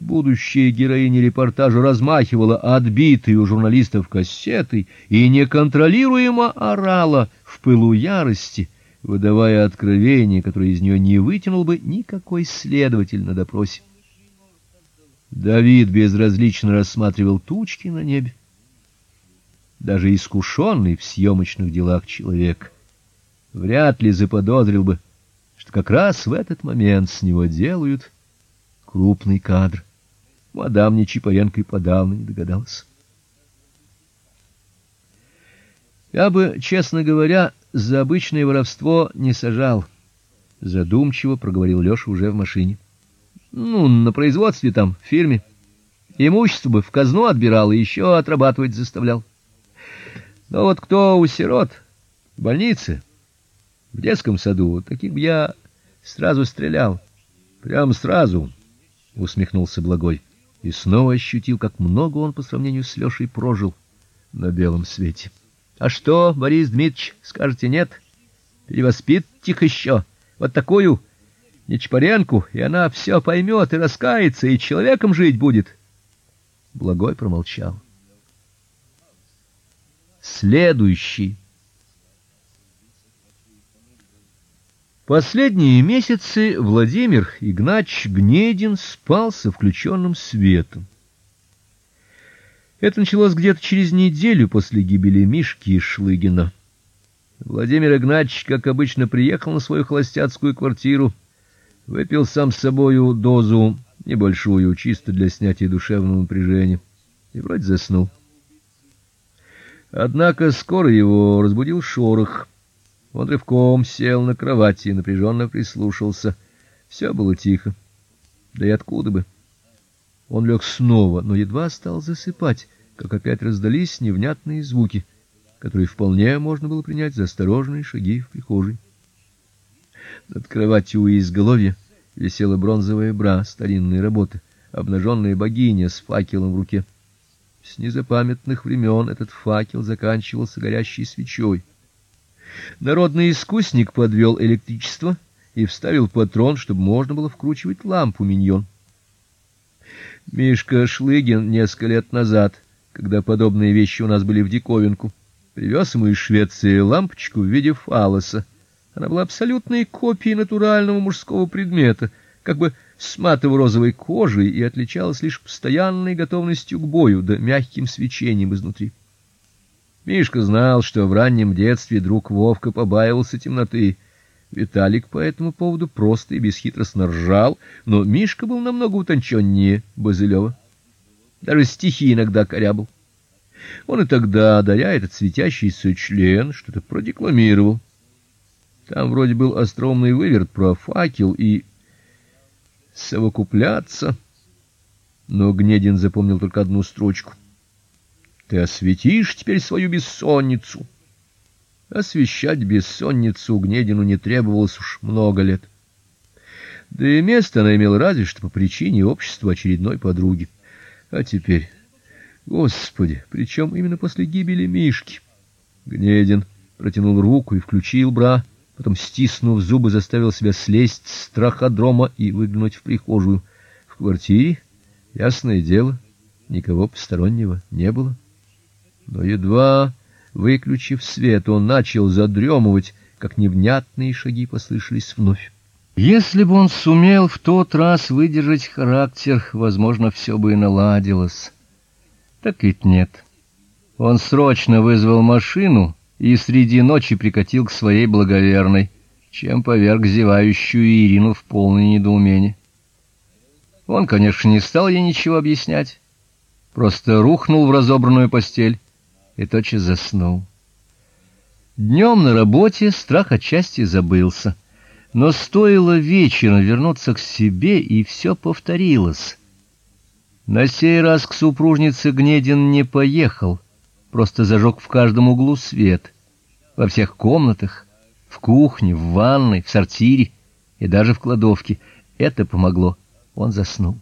Будущая героиня репортажа размахивала отбитой у журналистов кассетой и неконтролируемо орала в пылу ярости, выдавая откровения, которые из нее не вытянул бы никакой следователь на допросе. Давид безразлично рассматривал тучки на небе. Даже искушенный в съемочных делах человек вряд ли заподозрил бы, что как раз в этот момент с него делают крупный кадр. Мадам Нечипаренко и подавно не догадалась. Я бы, честно говоря, за обычное воровство не сажал, задумчиво проговорил Лёша уже в машине. Ну, на производстве там, в фирме. Имущество бы в казну отбирал и еще отрабатывать заставлял. Но вот кто у сирот в больнице, в детском саду, таких бы я сразу стрелял. Прям сразу, усмехнулся Благой и снова ощутил, как много он по сравнению с Лёшей прожил на белом свете. А что, Борис Дмитриевич, скажете нет? Перевоспит их еще. Вот такую Нечпаренку, и она все поймет и раскается, и человеком жить будет. Благой промолчал. Следующий. Последние месяцы Владимир Игнач Гнедин спал со включенным светом. Это началось где-то через неделю после гибели Мишки и Шлыгина. Владимир Игнатьевич, как обычно, приехал на свою холостяцкую квартиру, выпил сам с собою дозу небольшую, чисто для снятия душевного напряжения, и вроде заснул. Однако скоро его разбудил шорох. Он рывком сел на кровати и напряженно прислушался. Все было тихо. Да и откуда бы? Он лег снова, но едва стал засыпать, как опять раздались невнятные звуки, которые вполне можно было принять за осторожные шаги в прихожей. Над кроватью у изголовья висела бронзовая бра старинной работы, обнаженная богиня с факелом в руке. С незапамятных времен этот факел заканчивался горящей свечой. Народный искусник подвел электричество и вставил патрон, чтобы можно было вкручивать лампу миньон. Мишка Шлыгин несколько лет назад, когда подобные вещи у нас были в диковинку, привез ему из Швеции лампочку в виде фалоса. Она была абсолютной копией натурального мужского предмета, как бы с матово-розовой кожей и отличалась лишь постоянной готовностью к бою да мягким свечением изнутри. Мишка знал, что в раннем детстве друг Вовка побаивался темноты. Виталик по этому поводу просто и бесхитростно ржал, но Мишка был намного утонченнее Базылева. Даже стихи иногда корябал. Он и тогда, даря этот светящийся член, что-то продекламировал. Там вроде был остроумный выверт про факел и совокупляться. Но Гнедин запомнил только одну строчку. Ты осветишь теперь свою бессонницу. Освещать бессонницу Гнедину не требовалось уж много лет. Да и место она имела разве что по причине общества очередной подруги. А теперь, господи, причем именно после гибели Мишки. Гнедин протянул руку и включил бра потом, стиснув зубы, заставил себя слезть с траходрома и выглянуть в прихожую. В квартире, ясное дело, никого постороннего не было. Но едва выключив свет, он начал задремывать, как невнятные шаги послышались вновь. Если бы он сумел в тот раз выдержать характер, возможно, все бы и наладилось. Так ведь нет. Он срочно вызвал машину и среди ночи прикатил к своей благоверной, чем поверг зевающую Ирину в полное недоумение. Он, конечно, не стал ей ничего объяснять, просто рухнул в разобранную постель и тотчас заснул. Днем на работе страх отчасти забылся, но стоило вечером вернуться к себе, и все повторилось. На сей раз к супружнице Гнедин не поехал — просто зажег в каждом углу свет, во всех комнатах, в кухне, в ванной, в сортире и даже в кладовке. Это помогло. Он заснул.